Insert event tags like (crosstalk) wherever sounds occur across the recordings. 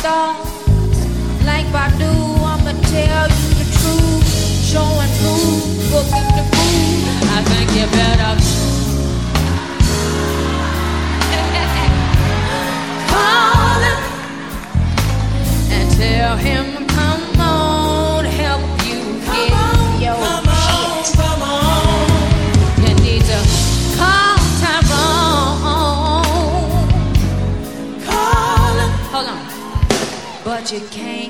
stars. Like Badu, I'ma tell you the truth, show and prove, booking the boo. I think you better. (laughs) Call him and tell him you came.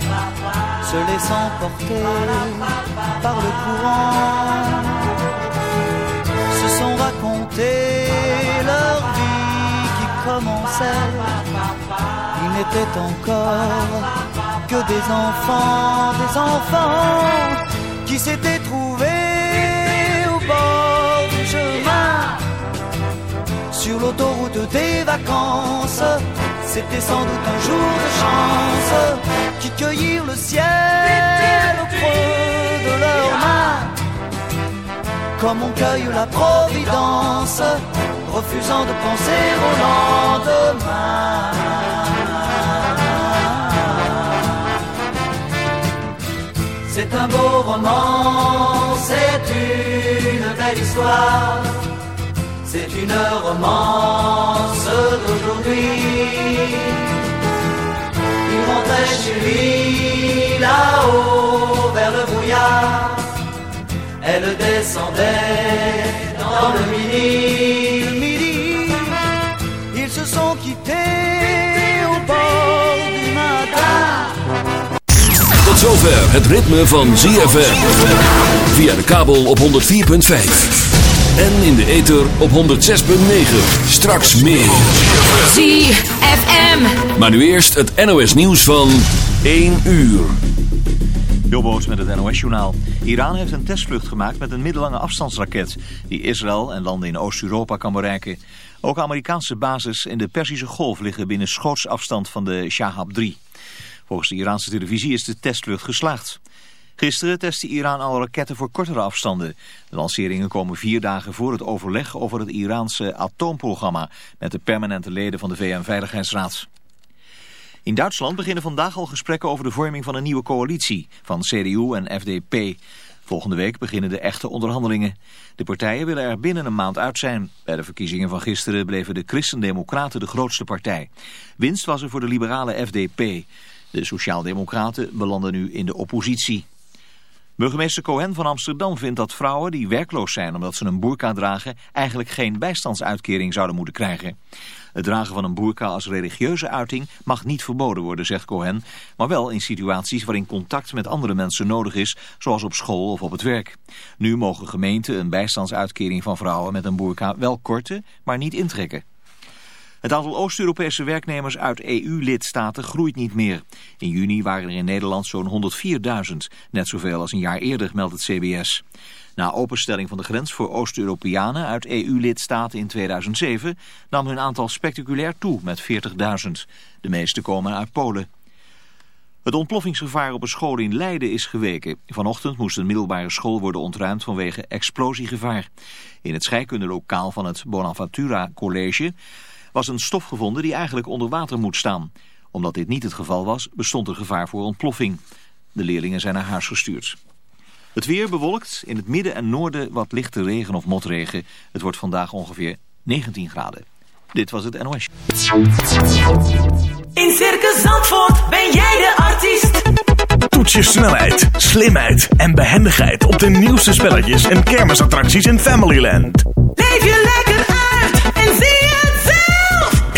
se laissant porter par le courant, se sont racontés leur vie qui commençait. Ils n'étaient encore que des enfants, des enfants qui s'étaient trouvés au bord du chemin sur l'autoroute des vacances. C'était sans doute un jour de chance qui cueillirent le ciel au creux de leurs mains. Comme on cueille la providence, refusant de penser au lendemain. C'est un beau roman, c'est une belle histoire. C'est une romance d'aujourd'hui. Il rentrait chez lui là-haut vers le brouillard. Elle descendait dans le midi. Le midi, ils se sont quittés au bord du matin. Tot zover het ritme van ZFM. Via de kabel op 104.5. En in de ether op 106.9. Straks meer. ZFM. Maar nu eerst het NOS nieuws van 1 uur. Jobboot met het NOS-journaal. Iran heeft een testvlucht gemaakt met een middellange afstandsraket... die Israël en landen in Oost-Europa kan bereiken. Ook Amerikaanse bases in de Perzische Golf liggen binnen schootsafstand van de Shahab 3. Volgens de Iraanse televisie is de testvlucht geslaagd. Gisteren testte Iran al raketten voor kortere afstanden. De lanceringen komen vier dagen voor het overleg over het Iraanse atoomprogramma... met de permanente leden van de VN-veiligheidsraad. In Duitsland beginnen vandaag al gesprekken over de vorming van een nieuwe coalitie van CDU en FDP. Volgende week beginnen de echte onderhandelingen. De partijen willen er binnen een maand uit zijn. Bij de verkiezingen van gisteren bleven de Christendemocraten de grootste partij. Winst was er voor de liberale FDP. De Sociaaldemocraten belanden nu in de oppositie. Burgemeester Cohen van Amsterdam vindt dat vrouwen die werkloos zijn omdat ze een boerka dragen eigenlijk geen bijstandsuitkering zouden moeten krijgen. Het dragen van een boerka als religieuze uiting mag niet verboden worden, zegt Cohen, maar wel in situaties waarin contact met andere mensen nodig is, zoals op school of op het werk. Nu mogen gemeenten een bijstandsuitkering van vrouwen met een boerka wel korten, maar niet intrekken. Het aantal Oost-Europese werknemers uit EU-lidstaten groeit niet meer. In juni waren er in Nederland zo'n 104.000, net zoveel als een jaar eerder, meldt het CBS. Na openstelling van de grens voor Oost-Europeanen uit EU-lidstaten in 2007 nam hun aantal spectaculair toe met 40.000. De meeste komen uit Polen. Het ontploffingsgevaar op een school in Leiden is geweken. Vanochtend moest een middelbare school worden ontruimd vanwege explosiegevaar. In het scheikundelokaal van het Bonaventura College was een stof gevonden die eigenlijk onder water moet staan. Omdat dit niet het geval was, bestond er gevaar voor ontploffing. De leerlingen zijn naar huis gestuurd. Het weer bewolkt, in het midden en noorden wat lichte regen of motregen. Het wordt vandaag ongeveer 19 graden. Dit was het NOS. In Circus Zandvoort ben jij de artiest. Toets je snelheid, slimheid en behendigheid op de nieuwste spelletjes en kermisattracties in Familyland. Leef je lekker uit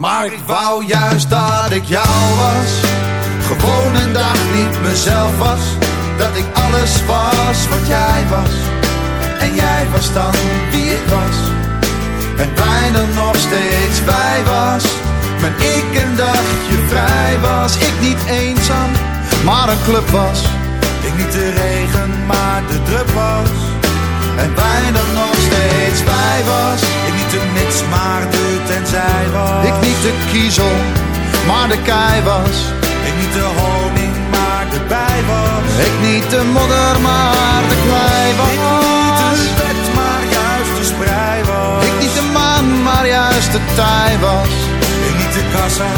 Maar ik wou juist dat ik jou was. Gewoon een dag niet mezelf was. Dat ik alles was wat jij was. En jij was dan wie ik was. En bijna nog steeds wij was. Maar ik een dagje vrij was. Ik niet eenzaam, maar een club was. Ik niet de regen, maar de drup was. En bijna nog steeds wij was. Ik niet de mits, maar de tenzij was. Ik niet de kiezel, maar de kei was. Ik niet de honing, maar de bij was. Ik niet de modder, maar de klei was. Ik niet de wet, maar juist de sprei was. Ik niet de maan, maar juist de tij was. Ik niet de kassa,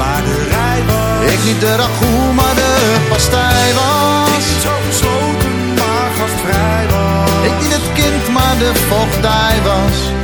maar de rij was. Ik niet de ragout, maar de pastij was. Ik niet zo gesloten, maar gastvrij was. Ik niet het kind, maar de vochtdij was.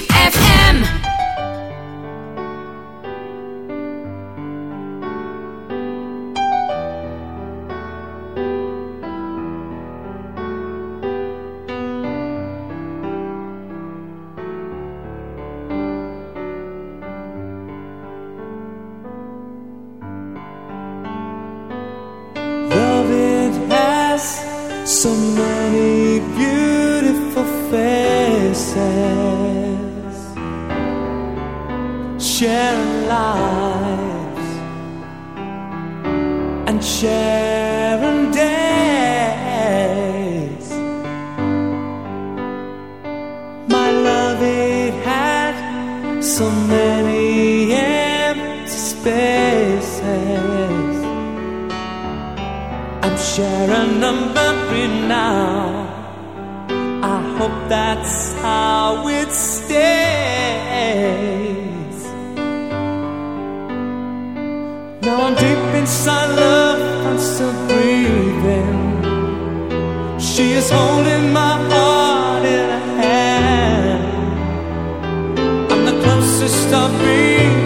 faces. I'm sharing a memory now. I hope that's how it stays. Now I'm deep inside love, I'm still breathing. She is holding my heart in her hand. I'm the closest I've been.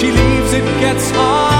She leaves, it gets hard.